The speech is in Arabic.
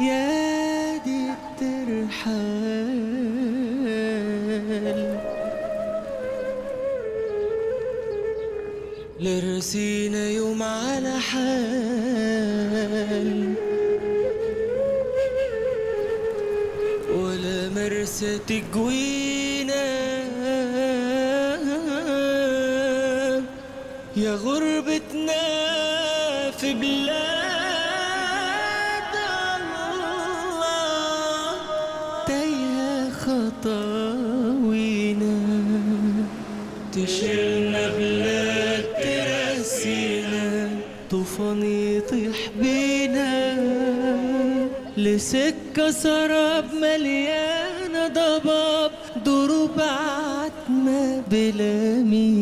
يا دي الترحال. لرسينا يوم على حال. ولا مرسى تجوينا يا غربتنا في بلاد خطاوينا. تشيلنا بلاد ترسينا طوفان يطيح بينا. لسكة سراب مليانة ضباب. دروب عتمة بلا مينا. يا